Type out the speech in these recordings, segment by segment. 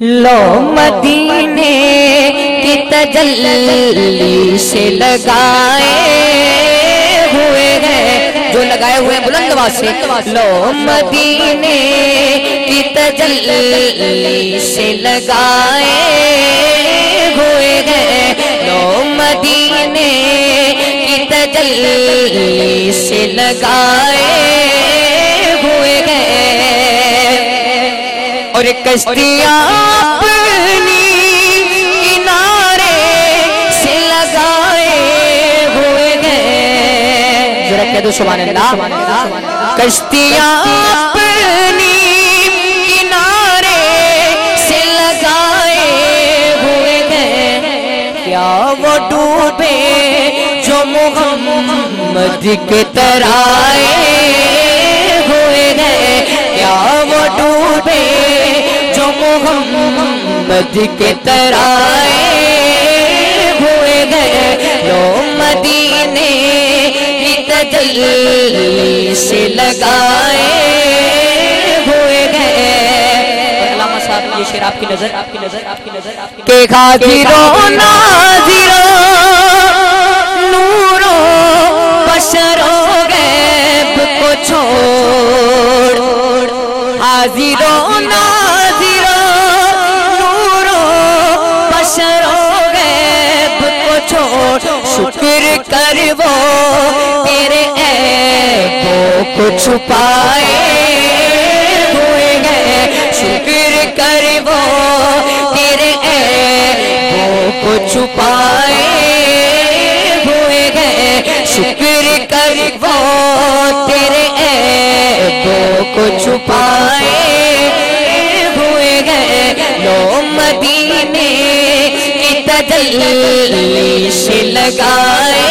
لو مدینے کی تجلی سے لگائے ہوئے ہیں، جو لگائے ہوئے ہیں بلند سے۔ لو مدینے کی تجلی سے لگائے ہوئے ہیں۔ لو مدینے کی تجلی سے لگائے اور کشتیاں اپنی کنارے سے لگائے ہوئے گئے ذرا کہہ دو سبحان اللہ۔ کشتیاں اپنی کنارے سے لگائے ہوئے گئے کیا وہ ڈوبے جو محمد کے ترائے ہوئے گئے کیا وہ ڈوبے محمد کے ترائے ہوئے گئے لو مدینے کی تجلی سے لگائے ہوئے گئے۔ علامہ صاحب یہ شیر آپ کی نظر آپ کی نظر آپ کی نظر آپ کی کہ غازرو ناظرو نورو بشرو غیب کو چھوڑ۔ حاضرو کر وہ تیرے عیبوں کو چھپائے ہوئے گئے شکر کر وہ تیرے عیبوں کو چھپائے ہوئے گئے شکر کر وہ تیرے عیبوں کو چھپائے ہوئے گئے لو مدینے تجلی سے لگائے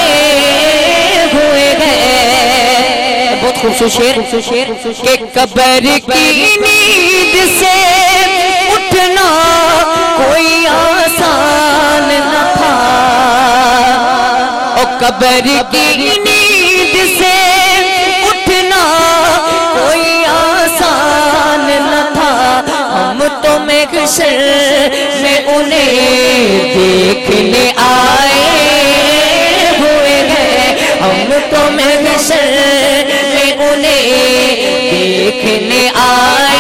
ہوئے گئے بہت خوبصورت شیر کہ قبر کی نیند سے اٹھنا کوئی آسان نہ تھا۔ اور قبر کی نیند سے اٹھنا کوئی آسان نہ تھا۔ ہم تو میں انہیں دیکھنے آئے ہوئے ہیں۔ ہم تو محشر میں انہیں دیکھنے آئے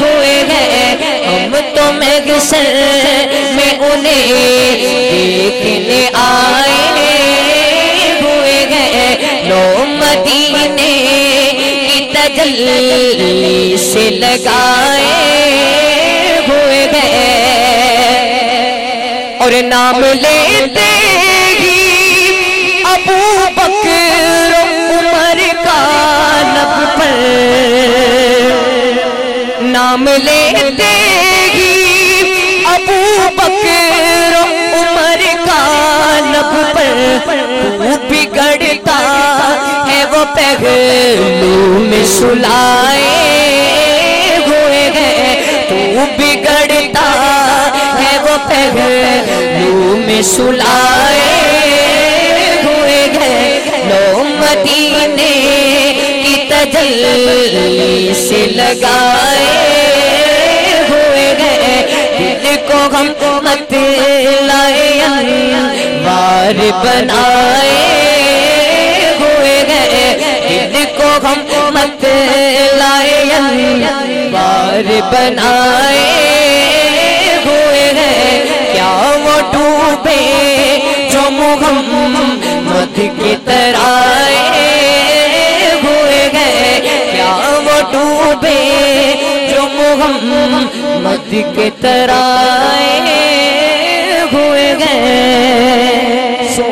ہوئے ہیں۔ ہم تو محشر میں انہیں دیکھنے آئے ہوئے ہیں۔ لو مدینے کی تجلی سے لگائے اور نام لیتے ہی ابو بکر عمر کا نب پر۔ نام لیتے ہی ابو بکر عمر کا نب پر۔ بگڑتا ہے وہ پہلو میں سلائے ہوئے گئے تو بگڑتا ہے وہ پہلو سلائے ہوئے گئے لو مدینے کی تجلی سے لگائے ہوئے گئے دل کو ہم مت لائے وار بنائے ہوئے گئے دل کو ہم مت لائے وار بنائے محمد کی طرح ہوئے گئے۔ کیا وہ ڈوبے جو محمد کی طرح ہوئے گئے؟